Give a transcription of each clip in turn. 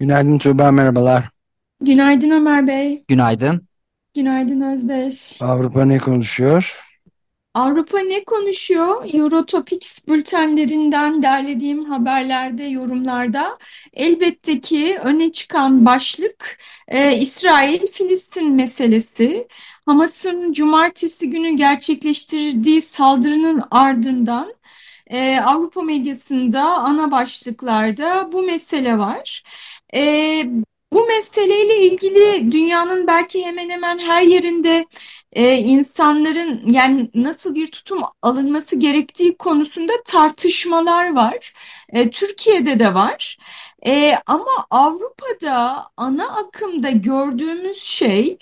Günaydın Tuğba, merhabalar. Günaydın Ömer Bey. Günaydın. Günaydın Özdeş. Avrupa ne konuşuyor? Avrupa ne konuşuyor? Eurotopics bültenlerinden derlediğim haberlerde, yorumlarda elbette ki öne çıkan başlık e, İsrail-Filistin meselesi. Hamas'ın cumartesi günü gerçekleştirdiği saldırının ardından e, Avrupa medyasında ana başlıklarda bu mesele var. E, bu meseleyle ilgili dünyanın belki hemen hemen her yerinde e, insanların yani nasıl bir tutum alınması gerektiği konusunda tartışmalar var. E, Türkiye'de de var. E, ama Avrupa'da ana akımda gördüğümüz şey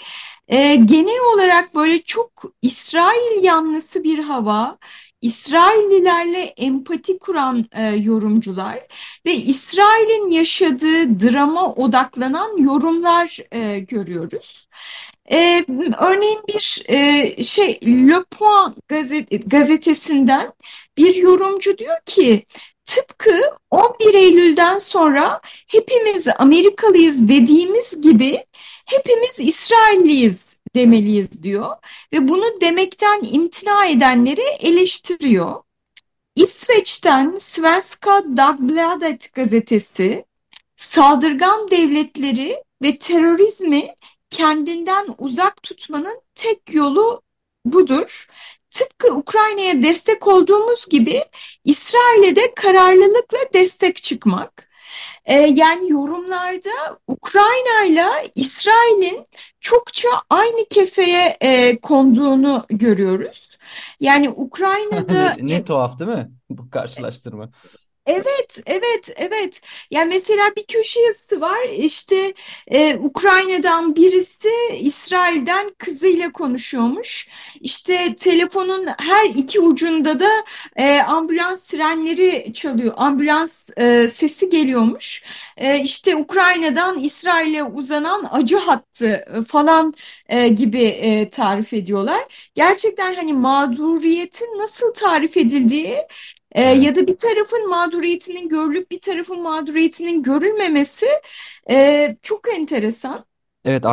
e, genel olarak böyle çok İsrail yanlısı bir hava, İsraillilerle empati kuran e, yorumcular ve İsrail'in yaşadığı drama odaklanan yorumlar e, görüyoruz. E, örneğin bir e, şey Le Point gazet gazetesinden bir yorumcu diyor ki tıpkı 11 Eylül'den sonra hepimiz Amerikalıyız dediğimiz gibi hepimiz İsrailliyiz demeliyiz diyor ve bunu demekten imtina edenleri eleştiriyor. İsveç'ten Svenska Dagbladet gazetesi saldırgan devletleri ve terörizmi kendinden uzak tutmanın tek yolu budur. Tıpkı Ukrayna'ya destek olduğumuz gibi İsrail'e de kararlılıkla destek çıkmak. Ee, yani yorumlarda Ukrayna ile İsrail'in çokça aynı kefeye e, konduğunu görüyoruz. Yani Ukrayna'da... ne tuhaf değil mi bu karşılaştırma? Evet, evet, evet. Yani mesela bir köşe yazısı var. İşte e, Ukrayna'dan birisi İsrail'den kızıyla konuşuyormuş. İşte telefonun her iki ucunda da e, ambulans sirenleri çalıyor. Ambulans e, sesi geliyormuş. E, işte Ukrayna'dan İsrail'e uzanan acı hattı falan e, gibi e, tarif ediyorlar. Gerçekten hani mağduriyetin nasıl tarif edildiği e, ya da bir tarafın mağduriyetinin görülüp bir tarafın mağduriyetinin görülmemesi e, çok enteresan. Evet,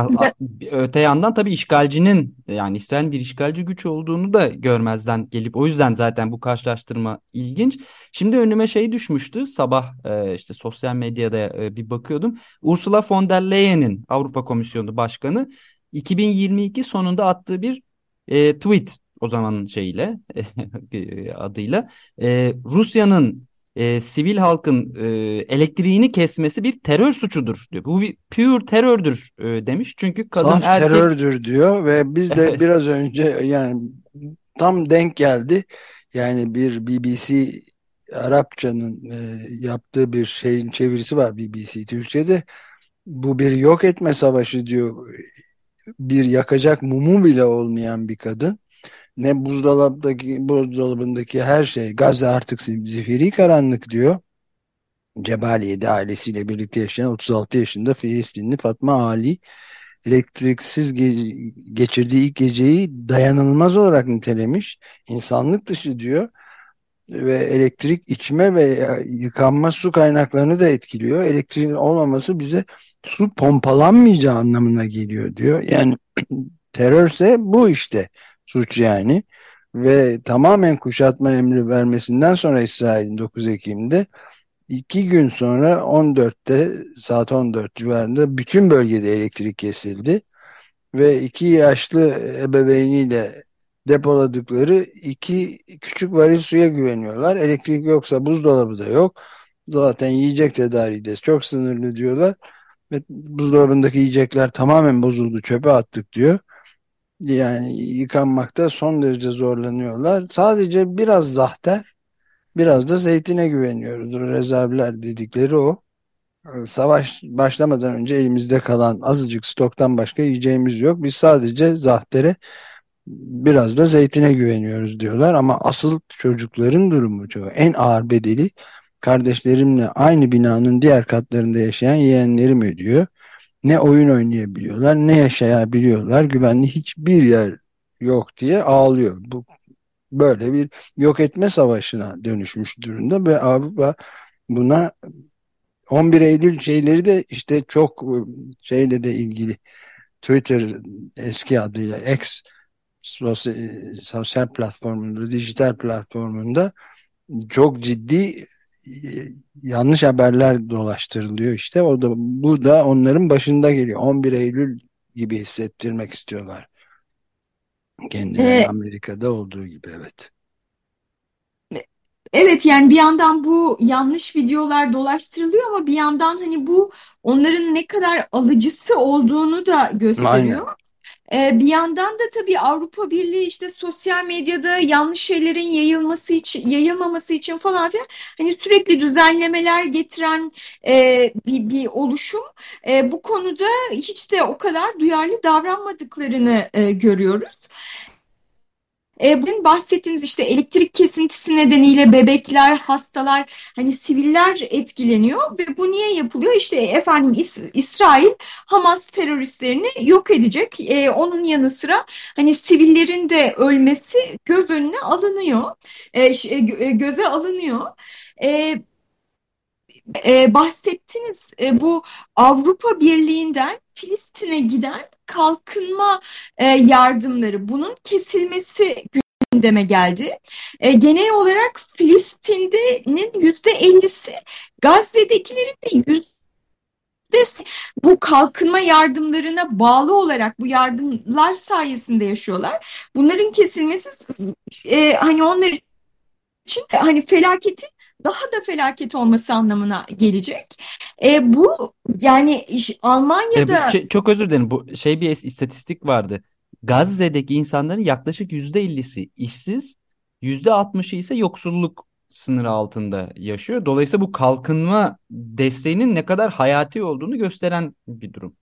öte yandan tabii işgalcinin yani İsrail'in bir işgalci güç olduğunu da görmezden gelip o yüzden zaten bu karşılaştırma ilginç. Şimdi önüme şey düşmüştü sabah e, işte sosyal medyada e, bir bakıyordum. Ursula von der Leyen'in Avrupa Komisyonu Başkanı 2022 sonunda attığı bir e, tweet o zamanın şeyiyle adıyla e, Rusya'nın e, sivil halkın e, elektriğini kesmesi bir terör suçudur diyor. Bu bir pure terördür e, demiş. Çünkü kadın Saf erkek... terördür diyor ve biz de biraz önce yani tam denk geldi. Yani bir BBC Arapçanın e, yaptığı bir şeyin çevirisi var BBC Türkçe'de. Bu bir yok etme savaşı diyor. Bir yakacak mumu bile olmayan bir kadın ne buzdolabındaki buzdolabındaki her şey Gazze artık zifiri karanlık diyor. Cebaliye'de ailesiyle birlikte yaşayan 36 yaşında Filistinli Fatma Ali elektriksiz ge geçirdiği ilk geceyi dayanılmaz olarak nitelemiş. İnsanlık dışı diyor ve elektrik içme ve yıkanma su kaynaklarını da etkiliyor. Elektriğin olmaması bize su pompalanmayacağı anlamına geliyor diyor. Yani terörse bu işte suç yani ve tamamen kuşatma emri vermesinden sonra İsrail'in 9 Ekim'de iki gün sonra 14'te saat 14 civarında bütün bölgede elektrik kesildi ve iki yaşlı ebeveyniyle depoladıkları iki küçük varil suya güveniyorlar. Elektrik yoksa buzdolabı da yok. Zaten yiyecek tedariği de çok sınırlı diyorlar. Ve buzdolabındaki yiyecekler tamamen bozuldu çöpe attık diyor yani yıkanmakta son derece zorlanıyorlar. Sadece biraz zahter Biraz da zeytine güveniyoruz. Rezervler dedikleri o. Savaş başlamadan önce elimizde kalan azıcık stoktan başka yiyeceğimiz yok. Biz sadece zahtere biraz da zeytine güveniyoruz diyorlar ama asıl çocukların durumu çok. En ağır bedeli kardeşlerimle aynı binanın diğer katlarında yaşayan yeğenlerim ödüyor. Ne oyun oynayabiliyorlar ne yaşayabiliyorlar. Güvenli hiçbir yer yok diye ağlıyor. Bu böyle bir yok etme savaşına dönüşmüş durumda ve Avrupa buna 11 Eylül şeyleri de işte çok şeyle de ilgili Twitter eski adıyla X sosyal, sosyal platformunda, dijital platformunda çok ciddi yanlış haberler dolaştırılıyor işte. O da bu da onların başında geliyor. 11 Eylül gibi hissettirmek istiyorlar. Kendileri ee, Amerika'da olduğu gibi evet. Evet yani bir yandan bu yanlış videolar dolaştırılıyor ama bir yandan hani bu onların ne kadar alıcısı olduğunu da gösteriyor. Aynen. Ee, bir yandan da tabii Avrupa Birliği işte sosyal medyada yanlış şeylerin yayılması için yayılmaması için falan filan hani sürekli düzenlemeler getiren e, bir, bir oluşum. E, bu konuda hiç de o kadar duyarlı davranmadıklarını e, görüyoruz. E, bugün bahsettiğiniz işte elektrik kesintisi nedeniyle bebekler, hastalar, hani siviller etkileniyor ve bu niye yapılıyor? İşte efendim İs İsrail Hamas teröristlerini yok edecek. E, onun yanı sıra hani sivillerin de ölmesi göz önüne alınıyor, e, e, göze alınıyor. E, e, bahsettiniz e, bu Avrupa Birliği'nden Filistin'e giden kalkınma e, yardımları bunun kesilmesi gündeme geldi. E, genel olarak Filistin'de'nin yüzde ellisi Gazze'dekilerin de yüzde bu kalkınma yardımlarına bağlı olarak bu yardımlar sayesinde yaşıyorlar. Bunların kesilmesi e, hani onlar için hani felaketin daha da felaket olması anlamına gelecek. E, bu yani Almanya'da... E, şey, çok özür dilerim. Bu şey bir istatistik vardı. Gazze'deki insanların yaklaşık yüzde 50'si işsiz, yüzde 60'ı ise yoksulluk sınırı altında yaşıyor. Dolayısıyla bu kalkınma desteğinin ne kadar hayati olduğunu gösteren bir durum.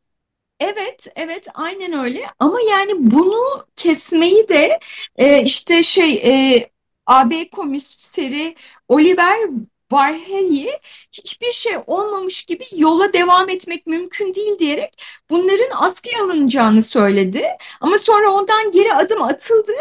Evet, evet, aynen öyle. Ama yani bunu kesmeyi de e, işte şey e, AB komiseri Oliver Varhelyi hiçbir şey olmamış gibi yola devam etmek mümkün değil diyerek bunların askıya alınacağını söyledi. Ama sonra ondan geri adım atıldı.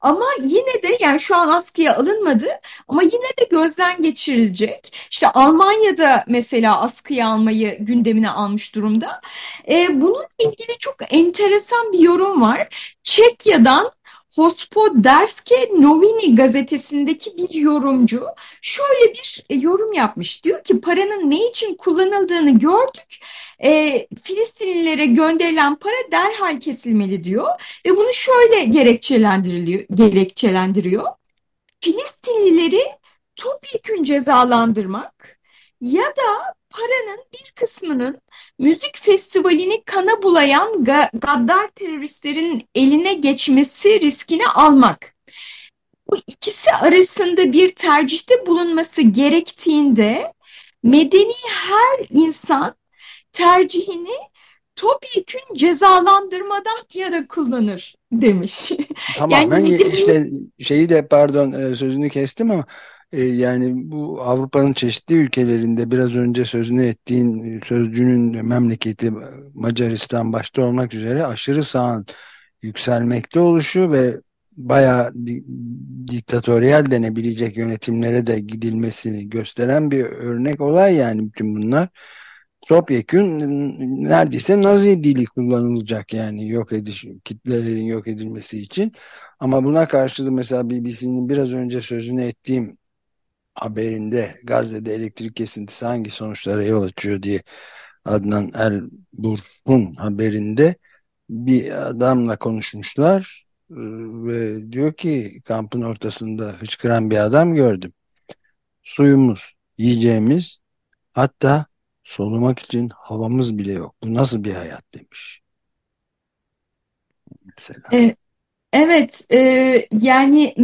Ama yine de yani şu an askıya alınmadı ama yine de gözden geçirilecek. İşte Almanya'da mesela askıya almayı gündemine almış durumda. Ee, bunun ilgili çok enteresan bir yorum var. Çekya'dan Hospoderske Novini gazetesindeki bir yorumcu şöyle bir e, yorum yapmış. Diyor ki paranın ne için kullanıldığını gördük. E, Filistinlilere gönderilen para derhal kesilmeli diyor. Ve bunu şöyle gerekçelendiriliyor, gerekçelendiriyor. Filistinlileri topyekün cezalandırmak ya da paranın bir kısmının müzik festivalini kana bulayan ga gaddar teröristlerin eline geçmesi riskini almak. Bu ikisi arasında bir tercihte bulunması gerektiğinde medeni her insan tercihini topyekün cezalandırmadan ya da kullanır demiş. Tamam yani ben işte şeyi de pardon e, sözünü kestim ama e, yani bu Avrupa'nın çeşitli ülkelerinde biraz önce sözünü ettiğin sözcünün memleketi Macaristan başta olmak üzere aşırı sağın yükselmekte oluşu ve bayağı diktatöryel denebilecek yönetimlere de gidilmesini gösteren bir örnek olay yani bütün bunlar. Topyekun neredeyse Nazi dili kullanılacak yani yok ediş kitlelerin yok edilmesi için. Ama buna karşılık mesela BBC'nin biraz önce sözünü ettiğim haberinde Gazze'de elektrik kesintisi hangi sonuçlara yol açıyor diye Adnan El Burhun haberinde bir adamla konuşmuşlar e, ve diyor ki kampın ortasında hıçkıran bir adam gördüm. Suyumuz, yiyeceğimiz hatta solumak için havamız bile yok. Bu nasıl bir hayat demiş. Mesela. Evet, e, yani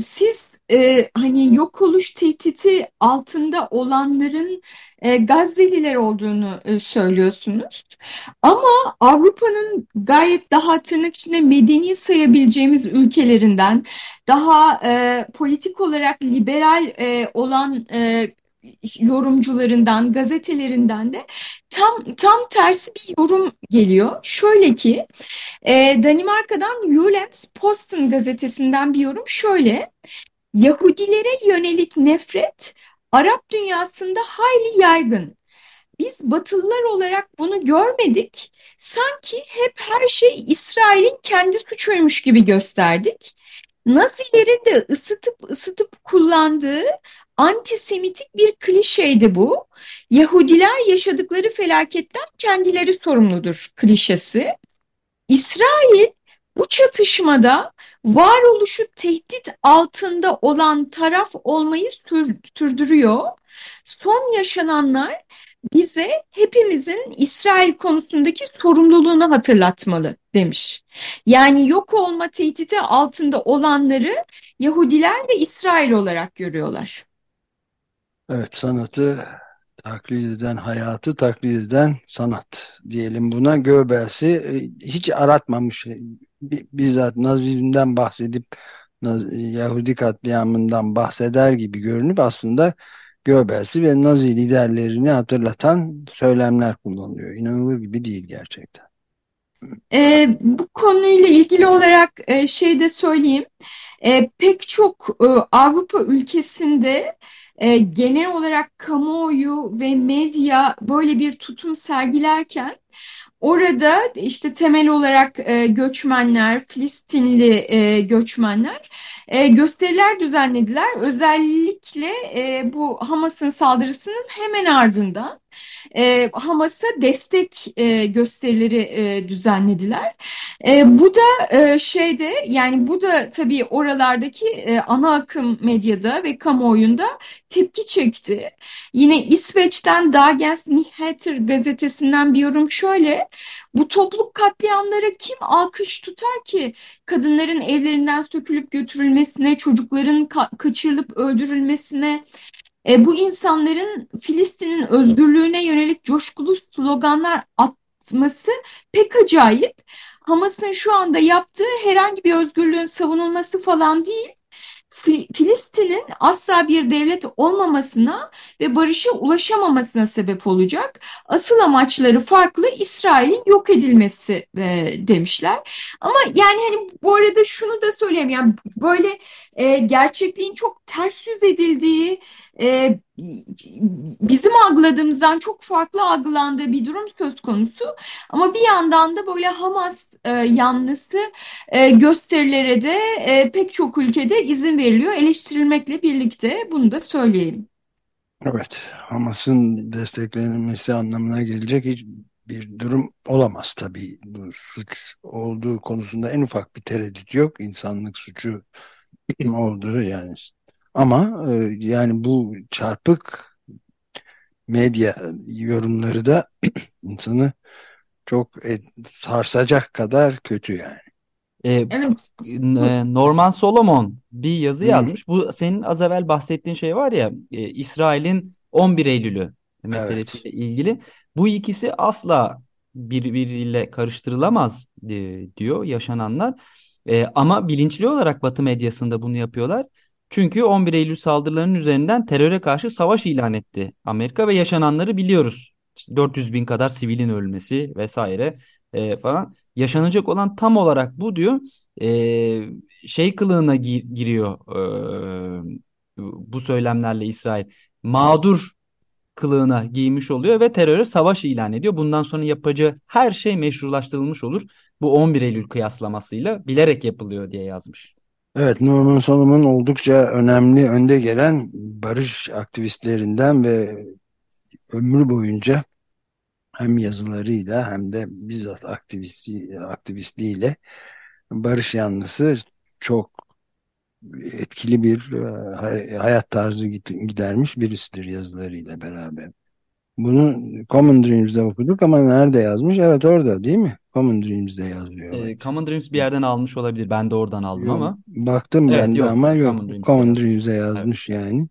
siz e, hani yok oluş tehdidi altında olanların e, Gazze'liler olduğunu e, söylüyorsunuz. Ama Avrupa'nın gayet daha tırnak içinde medeni sayabileceğimiz ülkelerinden, daha e, politik olarak liberal e, olan e, yorumcularından, gazetelerinden de tam tam tersi bir yorum geliyor. Şöyle ki e, Danimarka'dan Jyllands Posten gazetesinden bir yorum şöyle. Yahudilere yönelik nefret Arap dünyasında hayli yaygın. Biz Batılılar olarak bunu görmedik. Sanki hep her şey İsrail'in kendi suçuymuş gibi gösterdik. Nazilerin de ısıtıp ısıtıp kullandığı antisemitik bir klişeydi bu. Yahudiler yaşadıkları felaketten kendileri sorumludur klişesi. İsrail bu çatışmada varoluşu tehdit altında olan taraf olmayı sür sürdürüyor. Son yaşananlar bize hepimizin İsrail konusundaki sorumluluğunu hatırlatmalı demiş. Yani yok olma tehdidi altında olanları Yahudiler ve İsrail olarak görüyorlar. Evet sanatı taklit eden hayatı taklit eden sanat diyelim buna Göbels'i e, hiç aratmamış bizzat Nazizmden bahsedip Yahudi katliamından bahseder gibi görünüp aslında Göbels'i ve Nazi liderlerini hatırlatan söylemler kullanılıyor. İnanılır gibi değil gerçekten. E, bu konuyla ilgili olarak e, şey de söyleyeyim. E, pek çok e, Avrupa ülkesinde e, genel olarak kamuoyu ve medya böyle bir tutum sergilerken Orada işte temel olarak e, göçmenler, Filistinli e, göçmenler gösteriler düzenlediler. Özellikle bu Hamas'ın saldırısının hemen ardından e, Hamas'a destek e, gösterileri e, düzenlediler. E, bu da e, şeyde yani bu da tabii oralardaki e, ana akım medyada ve kamuoyunda tepki çekti. Yine İsveç'ten Dagens Nyheter gazetesinden bir yorum şöyle. Bu topluluk katliamlara kim alkış tutar ki kadınların evlerinden sökülüp götürülmesine, çocukların ka kaçırılıp öldürülmesine, e, bu insanların Filistin'in özgürlüğüne yönelik coşkulu sloganlar atması pek acayip. Hamas'ın şu anda yaptığı herhangi bir özgürlüğün savunulması falan değil. Filistin'in asla bir devlet olmamasına ve barışa ulaşamamasına sebep olacak. Asıl amaçları farklı İsrail'in yok edilmesi e, demişler. Ama yani hani bu arada şunu da söyleyeyim yani böyle e, gerçekliğin çok ters yüz edildiği e, bizim algıladığımızdan çok farklı algılandığı bir durum söz konusu. Ama bir yandan da böyle Hamas e, yanlısı e, gösterilere de e, pek çok ülkede izin veriliyor eleştirilmekle birlikte bunu da söyleyeyim. Evet, Hamas'ın desteklenmesi anlamına gelecek hiç bir durum olamaz tabii. Bu suç olduğu konusunda en ufak bir tereddüt yok. İnsanlık suçu olduğu yani ama e, yani bu çarpık medya yorumları da insanı çok et, sarsacak kadar kötü yani. Ee. Norman Solomon bir yazı yazmış. Bu senin az evvel bahsettiğin şey var ya e, İsrail'in 11 Eylül'ü meselesiyle evet. ilgili. Bu ikisi asla birbiriyle karıştırılamaz e, diyor yaşananlar. E, ama bilinçli olarak Batı medyasında bunu yapıyorlar. Çünkü 11 Eylül saldırılarının üzerinden teröre karşı savaş ilan etti Amerika ve yaşananları biliyoruz. İşte 400 bin kadar sivilin ölmesi vesaire e, falan. Yaşanacak olan tam olarak bu diyor. E, şey kılığına gi giriyor e, bu söylemlerle İsrail. Mağdur kılığına giymiş oluyor ve teröre savaş ilan ediyor. Bundan sonra yapacağı her şey meşrulaştırılmış olur. Bu 11 Eylül kıyaslamasıyla bilerek yapılıyor diye yazmış. Evet, Norman Solomon oldukça önemli önde gelen barış aktivistlerinden ve ömrü boyunca hem yazılarıyla hem de bizzat aktivisti, aktivistliğiyle barış yanlısı çok etkili bir e, hayat tarzı gidermiş birisidir yazılarıyla beraber. Bunu Common Dreams'de okuduk ama nerede yazmış? Evet orada değil mi? Common Dreams'de yazıyor. Ee, Evet. Common Dreams bir yerden almış olabilir. Ben de oradan aldım Yok, ama. baktım Evet ben de yok. ama yok. Common Dreams'te Common yazmış. Dreams'de Evet. yazmış yani.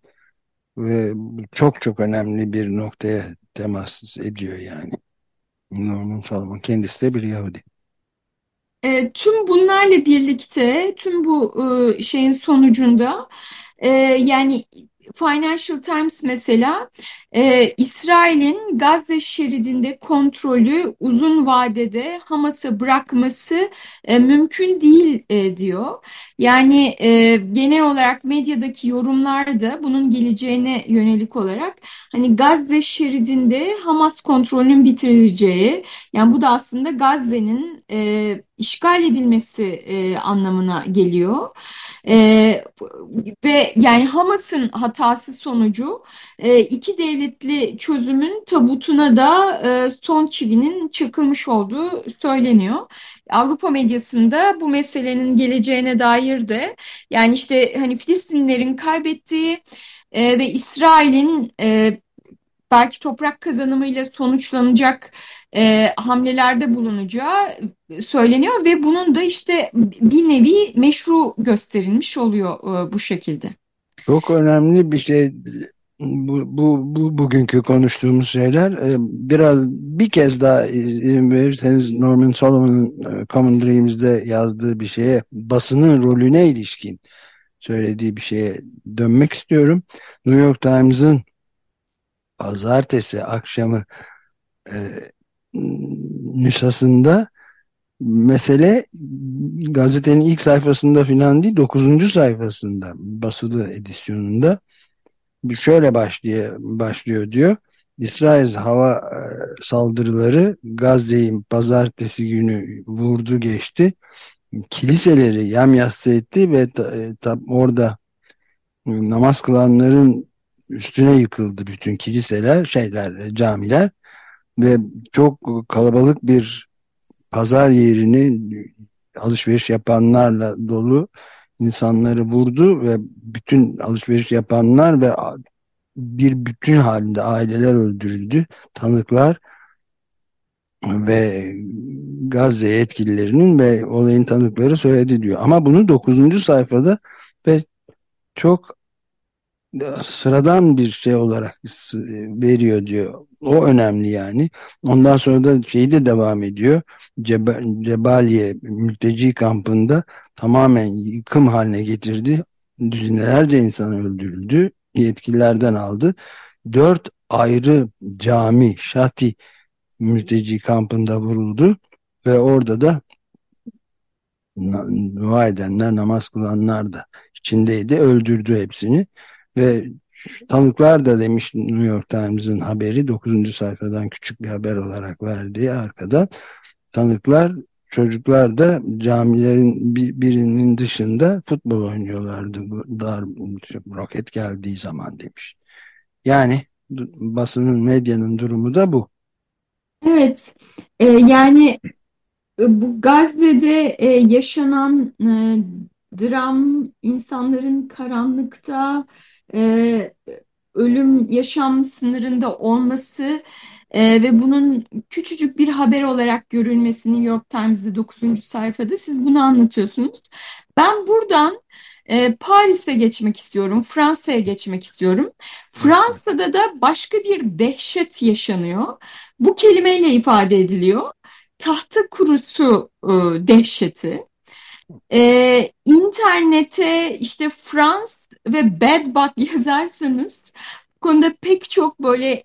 Ve çok çok önemli bir noktaya temas ediyor yani. Norman Solomon kendisi de bir Yahudi. E, tüm bunlarla birlikte, tüm bu e, şeyin sonucunda e, yani Financial Times mesela e, İsrail'in Gazze şeridinde kontrolü uzun vadede Hamas'a bırakması e, mümkün değil e, diyor. Yani e, genel olarak medyadaki yorumlar da bunun geleceğine yönelik olarak hani Gazze şeridinde Hamas kontrolünün bitirileceği yani bu da aslında Gazze'nin e, işgal edilmesi e, anlamına geliyor. E, ve yani Hamas'ın hatası sonucu e, iki devletli çözümün tabutuna da e, son çivinin çakılmış olduğu söyleniyor. Avrupa medyasında bu meselenin geleceğine dair de yani işte hani Filistinlilerin kaybettiği e, ve İsrail'in e, belki toprak kazanımıyla sonuçlanacak e, hamlelerde bulunacağı söyleniyor ve bunun da işte bir nevi meşru gösterilmiş oluyor e, bu şekilde. Çok önemli bir şey bu, bu, bu bugünkü konuştuğumuz şeyler Ee, biraz bir kez daha izin verirseniz Norman Solomon'un e, Common Dreams'de yazdığı bir şeye basının rolüne ilişkin söylediği bir şeye dönmek istiyorum. New York Times'ın pazartesi akşamı e, nüshasında mesele gazetenin ilk sayfasında filan değil dokuzuncu sayfasında basılı edisyonunda şöyle başlıyor, başlıyor diyor. İsrail hava e, saldırıları Gazze'yi pazartesi günü vurdu geçti. Kiliseleri yamyassı etti ve ta, e, ta, orada namaz kılanların üstüne yıkıldı bütün kiliseler, şeyler, camiler ve çok kalabalık bir pazar yerini alışveriş yapanlarla dolu insanları vurdu ve bütün alışveriş yapanlar ve bir bütün halinde aileler öldürüldü. Tanıklar ve Gazze yetkililerinin ve olayın tanıkları söyledi diyor. Ama bunu 9. sayfada ve çok sıradan bir şey olarak veriyor diyor. O önemli yani. Ondan sonra da şeyi de devam ediyor. Ceba Cebaliye mülteci kampında tamamen yıkım haline getirdi. Düzinelerce insan öldürüldü. Yetkililerden aldı. Dört ayrı cami, şati mülteci kampında vuruldu. Ve orada da dua edenler, namaz kılanlar da içindeydi. Öldürdü hepsini. Ve tanıklar da demiş New York Times'ın haberi 9. sayfadan küçük bir haber olarak verdiği arkadan tanıklar çocuklar da camilerin birinin dışında futbol oynuyorlardı dar roket geldiği zaman demiş. Yani basının medyanın durumu da bu. Evet e, yani bu Gazze'de e, yaşanan e, dram insanların karanlıkta e, ölüm yaşam sınırında olması e, ve bunun küçücük bir haber olarak görülmesi New York Times'de 9. sayfada siz bunu anlatıyorsunuz. Ben buradan e, Paris'e geçmek istiyorum, Fransa'ya geçmek istiyorum. Fransa'da da başka bir dehşet yaşanıyor. Bu kelimeyle ifade ediliyor. Tahta kurusu e, dehşeti. Ee, internete işte Frans ve Bad Bug yazarsanız bu konuda pek çok böyle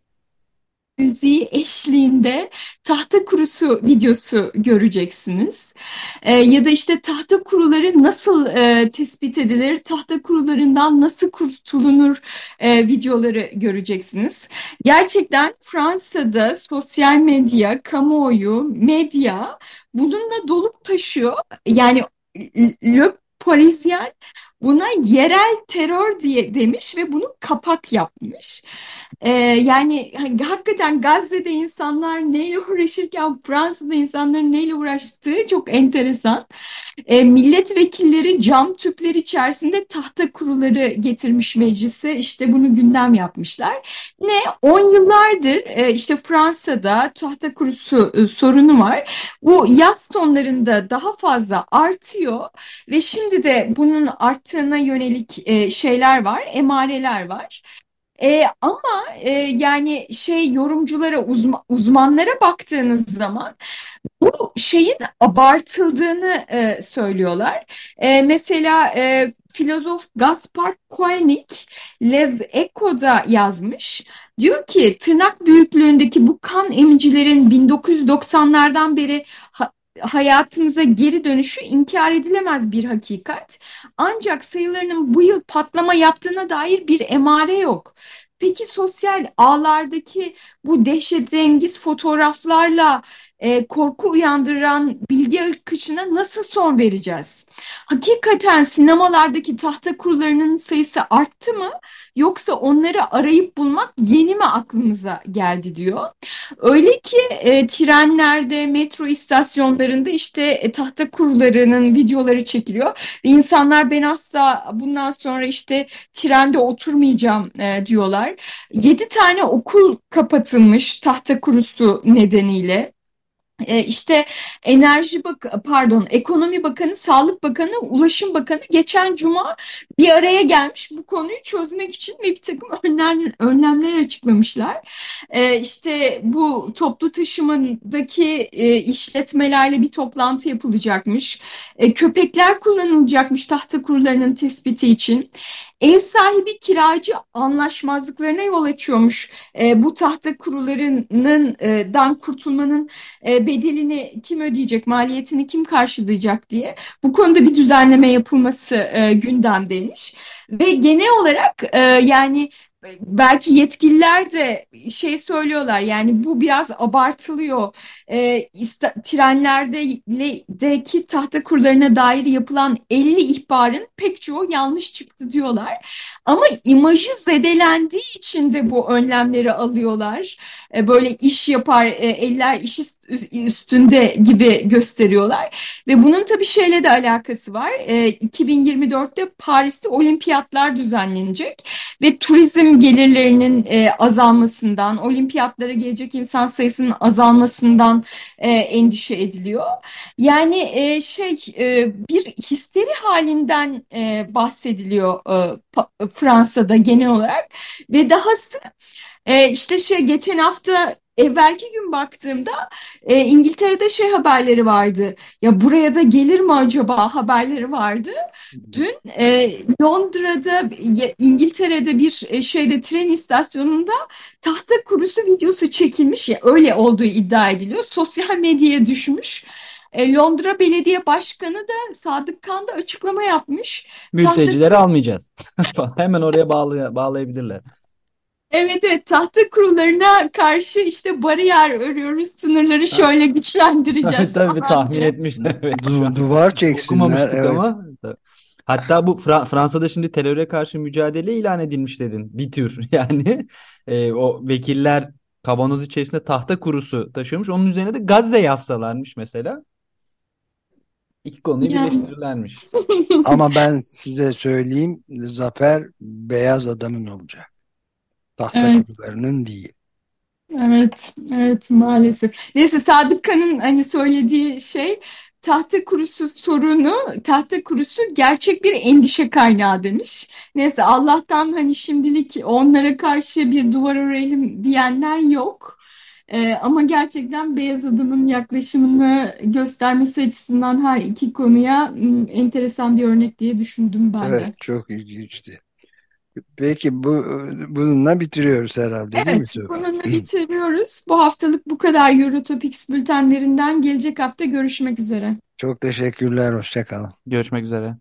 müziği eşliğinde tahta kurusu videosu göreceksiniz. Ee, ya da işte tahta kuruları nasıl e, tespit edilir, tahta kurularından nasıl kurtulunur e, videoları göreceksiniz. Gerçekten Fransa'da sosyal medya, kamuoyu, medya bununla dolup taşıyor. Yani Le Parisien buna yerel terör diye demiş ve bunu kapak yapmış. Ee, yani hakikaten Gazze'de insanlar neyle uğraşırken Fransa'da insanların neyle uğraştığı çok enteresan. Ee, milletvekilleri cam tüpler içerisinde tahta kuruları getirmiş meclise işte bunu gündem yapmışlar. Ne 10 yıllardır e, işte Fransa'da tahta kurusu e, sorunu var. Bu yaz sonlarında daha fazla artıyor ve şimdi de bunun arttığına yönelik e, şeyler var, emareler var. E, ama e, yani şey yorumculara uzma, uzmanlara baktığınız zaman bu şeyin abartıldığını e, söylüyorlar. E, mesela e, filozof Gaspar Koenig Les Echo'da yazmış. Diyor ki tırnak büyüklüğündeki bu kan emicilerin 1990'lardan beri hayatımıza geri dönüşü inkar edilemez bir hakikat. Ancak sayılarının bu yıl patlama yaptığına dair bir emare yok. Peki sosyal ağlardaki bu dehşetengiz fotoğraflarla e, korku uyandıran bilgi akışına nasıl son vereceğiz? Hakikaten sinemalardaki tahta kurularının sayısı arttı mı yoksa onları arayıp bulmak yeni mi aklımıza geldi diyor. Öyle ki e, trenlerde, metro istasyonlarında işte e, tahta kurularının videoları çekiliyor ve insanlar ben asla bundan sonra işte trende oturmayacağım e, diyorlar. Yedi tane okul kapatılmış tahta kurusu nedeniyle. E, işte Enerji Bak pardon Ekonomi Bakanı, Sağlık Bakanı, Ulaşım Bakanı geçen cuma bir araya gelmiş bu konuyu çözmek için ve bir takım önlemler, önlemler açıklamışlar. E, işte bu toplu taşımadaki e, işletmelerle bir toplantı yapılacakmış. E, köpekler kullanılacakmış tahta kurularının tespiti için. Ev sahibi kiracı anlaşmazlıklarına yol açıyormuş. E, bu tahta kurularının e, kurtulmanın e, bedelini kim ödeyecek, maliyetini kim karşılayacak diye bu konuda bir düzenleme yapılması e, gündemdeymiş. Ve genel olarak e, yani belki yetkililer de şey söylüyorlar yani bu biraz abartılıyor. E, trenlerdeki tahta kurlarına dair yapılan 50 ihbarın pek çoğu yanlış çıktı diyorlar. Ama imajı zedelendiği için de bu önlemleri alıyorlar. E, böyle iş yapar, e, eller iş üstünde gibi gösteriyorlar. Ve bunun tabii şeyle de alakası var. E, 2024'te Paris'te olimpiyatlar düzenlenecek ve turizm gelirlerinin e, azalmasından, olimpiyatlara gelecek insan sayısının azalmasından e, endişe ediliyor. Yani e, şey e, bir histeri halinden e, bahsediliyor e, Fransa'da genel olarak ve dahası e, işte şey geçen hafta evvelki gün baktığımda e, İngiltere'de şey haberleri vardı. Ya buraya da gelir mi acaba haberleri vardı. Dün e, Londra'da İngiltere'de bir e, şeyde tren istasyonunda tahta kurusu videosu çekilmiş ya öyle olduğu iddia ediliyor. Sosyal medyaya düşmüş. E, Londra Belediye Başkanı da Sadık Kan da açıklama yapmış. Mültecileri tahta... almayacağız. Hemen oraya bağlay bağlayabilirler. Evet evet tahta kurularına karşı işte bariyer örüyoruz sınırları şöyle güçlendireceğiz. Tabii tahmin etmiştim. Evet. Du duvar çeksinler. Evet. ama. Hatta bu Fra Fransa'da şimdi teröre karşı mücadele ilan edilmiş dedin. Bir tür yani e, o vekiller kavanoz içerisinde tahta kurusu taşıyormuş. Onun üzerine de Gazze yazsalarmış mesela. İki konuyu yani. birleştirirlermiş. Ama ben size söyleyeyim zafer beyaz adamın olacak tahta evet. kurularının değil. Evet, evet maalesef. Neyse Sadık Kan'ın hani söylediği şey tahta kurusu sorunu, tahta kurusu gerçek bir endişe kaynağı demiş. Neyse Allah'tan hani şimdilik onlara karşı bir duvar örelim diyenler yok. Ee, ama gerçekten Beyaz Adam'ın yaklaşımını göstermesi açısından her iki konuya enteresan bir örnek diye düşündüm ben de. Evet, çok ilginçti. Peki bu bununla bitiriyoruz herhalde evet, değil mi? Evet, bununla bitiriyoruz. Bu haftalık bu kadar Eurotopics bültenlerinden gelecek hafta görüşmek üzere. Çok teşekkürler, hoşçakalın. Görüşmek üzere.